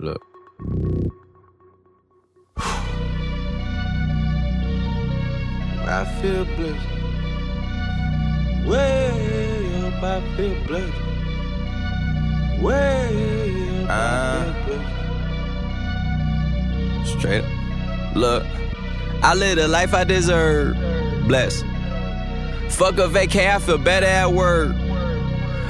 Look. I feel blessed. Way up, I feel blessed. Way up, I uh, feel blessed. Straight up. Look, I live the life I deserve. Bless. Fuck a vacay, I feel better at work.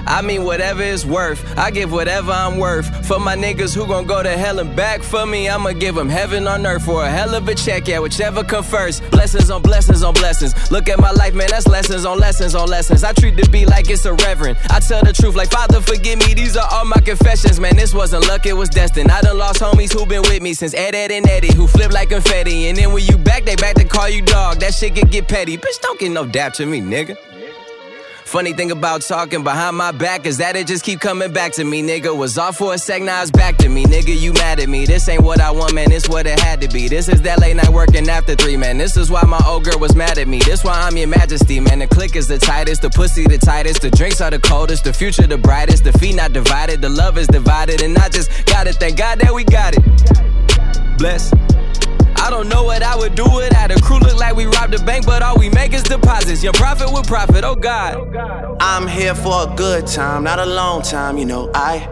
I mean, whatever it's worth. I give whatever I'm worth. For my niggas who gon' go to hell and back for me, I'ma give them heaven on earth for a hell of a check, yeah, whichever come first. Blessings on blessings on blessings. Look at my life, man, that's lessons on lessons on lessons. I treat the beat like it's a reverend. I tell the truth, like, Father, forgive me, these are all my confessions, man. This wasn't luck, it was destined. I done lost homies who been with me since Ed, Edd n Eddy, who flip like confetti. And then when you back, they back to call you dog. That shit can get petty. Bitch, don't get no dap to me, nigga. Funny thing about talking behind my back is that it just keep coming back to me, nigga. Was off for a sec, now it's back to me, nigga. You mad at me? This ain't what I want, man. This what it had to be. This is that late night working after three, man. This is why my old girl was mad at me. This why I'm your majesty, man. The click is the tightest, the pussy the tightest, the drinks are the coldest, the future the brightest, the feet not divided, the love is divided, and I just gotta thank God that we got it. Bless. I don't know what I would do without robbed a bank, but all we make is deposits. Your profit with profit, oh God. I'm here for a good time, not a long time, you know. I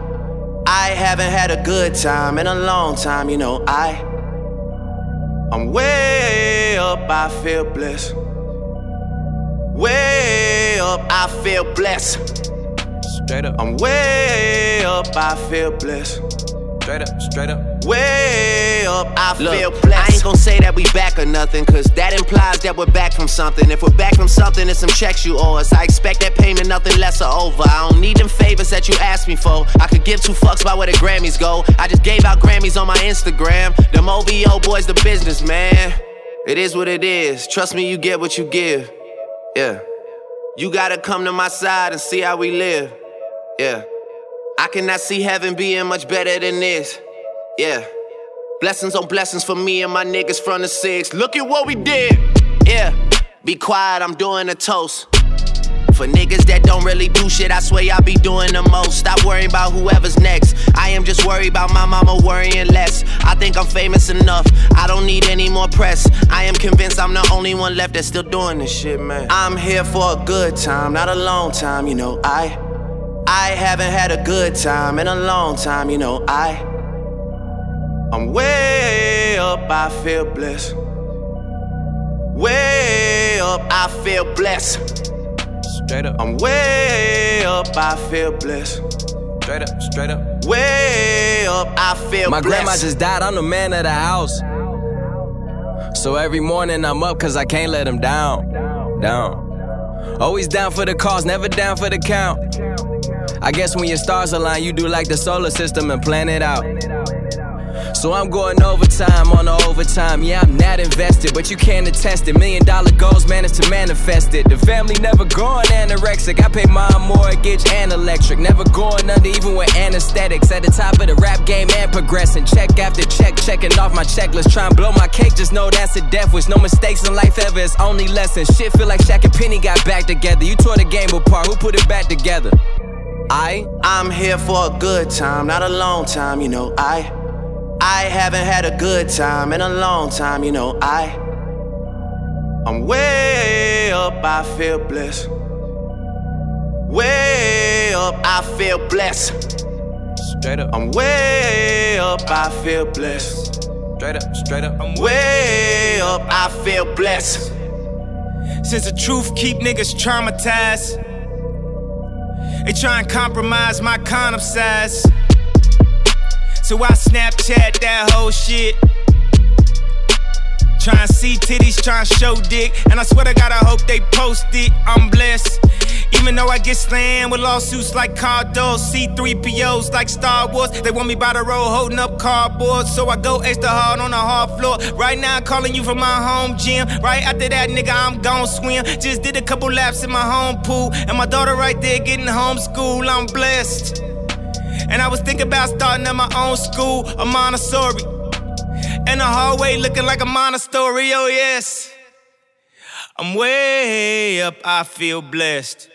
I haven't had a good time in a long time, you know. I I'm way up, I feel blessed. Way up, I feel blessed. Straight up, I'm way up, I feel blessed. straight up, straight up. Way up, I Look, feel blessed. I ain't gon' say that we back or nothing, cause that implies that we're back from something. If we're back from something, it's some checks you owe us. I expect that payment, nothing less or over. I don't need them favors that you asked me for. I could give two fucks about where the Grammys go. I just gave out Grammys on my Instagram. Them OVO boys, the business, man. It is what it is. Trust me, you get what you give. Yeah. You gotta come to my side and see how we live. Yeah. I cannot see heaven being much better than this. Yeah. Blessings on blessings for me and my niggas from the six. Look at what we did. Yeah. Be quiet, I'm doing a toast. For niggas that don't really do shit, I swear I be doing the most. Stop worrying about whoever's next. I am just worried about my mama worrying less. I think I'm famous enough. I don't need any more press. I am convinced I'm the only one left that's still doing this shit, man. I'm here for a good time, not a long time, you know. I I haven't had a good time in a long time, you know. I I'm way up, I feel blessed. Way up, I feel blessed. Straight up, I'm way up, I feel blessed. straight up, straight up. Way up, I feel My blessed. grandma just died, I'm the man of the house. So every morning I'm up cause I can't let him down. Down. Always down for the cause, never down for the count. I guess when your stars align, you do like the solar system and plan it out. So I'm going overtime on the overtime. Yeah, I'm not invested, but you can't attest it. Million dollar goals managed to manifest it. The family never going anorexic. I pay my mortgage and electric. Never going under, even with anesthetics. At the top of the rap game and progressing. Check after check, checking off my checklist. Try and blow my cake, just know that's a death wish. No mistakes in life ever, it's only lessons. Shit feel like Shaq and Penny got back together. You tore the game apart, who put it back together? I I'm here for a good time, not a long time, you know. I I haven't had a good time in a long time, you know. I I'm way up, I feel blessed. Way up, I feel blessed. straight up, I'm way up, I feel blessed. straight up, straight up. I'm Way up, I feel blessed. Since the truth keep niggas traumatized. They try and compromise my condom size. So I Snapchat that whole shit. Trying to see titties, trying to show dick. And I swear to God, I hope they post it. I'm blessed. Even though I get slammed with lawsuits like Cardos, C3POs like Star Wars. They want me by the road holding up cardboard. So I go extra hard on the hard floor. Right now, I'm calling you from my home gym. Right after that, nigga, I'm gon' swim. Just did a couple laps in my home pool. And my daughter right there getting homeschool. I'm blessed. And I was thinking about starting at my own school, a Montessori. And the hallway looking like a monastery, oh yes. I'm way up, I feel blessed.